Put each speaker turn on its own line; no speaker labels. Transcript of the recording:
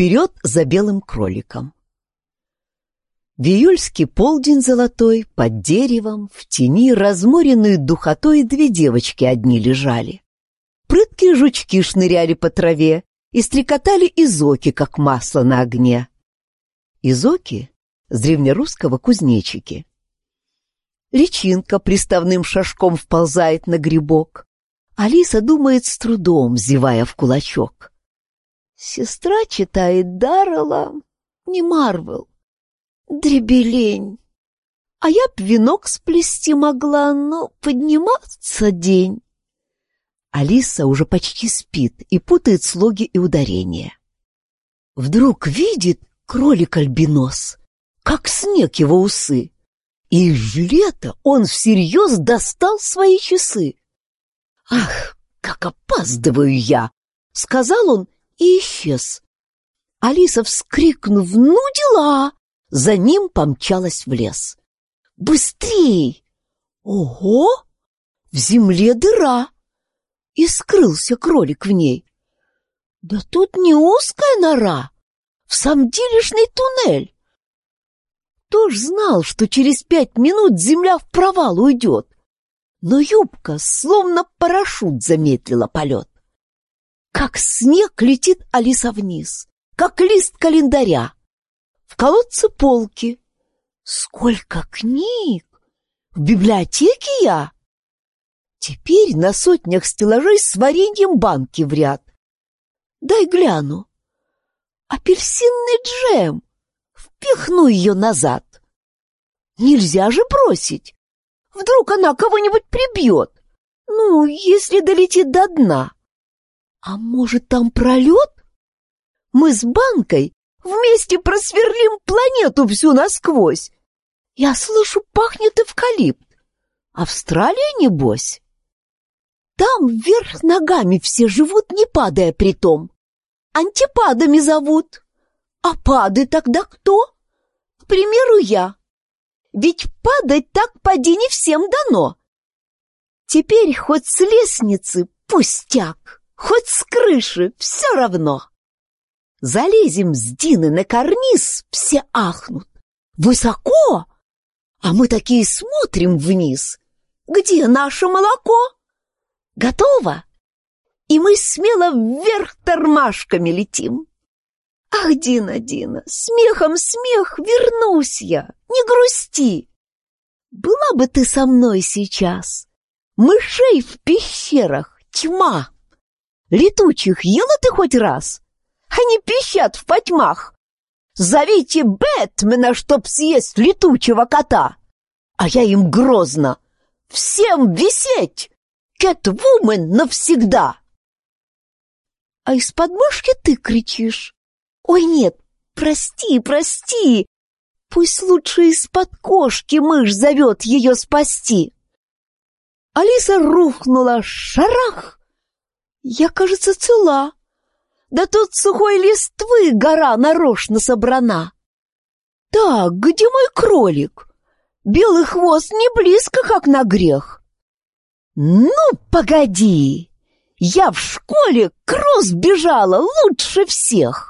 вперед за белым кроликом. В июльский полдень золотой, под деревом, в тени, разморенные духотой, две девочки одни лежали. Прыткие жучки шныряли по траве и стрекотали изоки, как масло на огне. Изоки с древнерусского кузнечики. Личинка приставным шажком вползает на грибок. Алиса думает с трудом, зевая в кулачок. Сестра читает Даррелла, не Марвел. Дребелень. А я б венок сплести могла, но подниматься день. Алиса уже почти спит и путает слоги и ударения. Вдруг видит кролик-альбинос, как снег его усы. И лето он всерьез достал свои часы. «Ах, как опаздываю я!» — сказал он и исчез. Алиса, вскрикнув «Ну дела!» за ним помчалась в лес. «Быстрей!» «Ого! В земле дыра!» И скрылся кролик в ней. «Да тут не узкая нора, в самом делешный туннель!» Кто ж знал, что через пять минут земля в провал уйдет? Но юбка словно парашют замедлила полет. Как снег летит Алиса вниз, как лист календаря. В колодце полки. Сколько книг! В библиотеке я. Теперь на сотнях стеллажей с вареньем банки в ряд. Дай гляну. Апельсинный джем. Впихну ее назад. Нельзя же бросить. Вдруг она кого-нибудь прибьет. Ну, если долетит до дна. А может, там пролет? Мы с банкой вместе просверлим планету всю насквозь. Я слышу, пахнет эвкалипт. Австралия, небось? Там вверх ногами все живут, не падая при том. Антипадами зовут. А пады тогда кто? К примеру, я. Ведь падать так поди не всем дано. Теперь хоть с лестницы пустяк, хоть с крыши все равно. Залезем с Дины на карниз, все ахнут. Высоко! А мы такие смотрим вниз. Где наше молоко? Готово? И мы смело вверх тормашками летим. Ах, Дина, Дина, смехом смех, вернусь я, не грусти. Была бы ты со мной сейчас. Мышей в пещерах тьма. Летучих ела ты хоть раз? Они пищат в потьмах. Зовите Бэтмена, чтоб съесть летучего кота. А я им грозно. Всем висеть! Кэтвумен навсегда! А из подмышки ты кричишь. Ой, нет, прости, прости. Пусть лучше из-под кошки мышь зовет ее спасти. Алиса рухнула, шарах. Я, кажется, цела. Да тут сухой листвы гора нарочно собрана. Так, где мой кролик? Белый хвост не близко, как на грех. Ну, погоди! Я в школе кросс бежала лучше всех.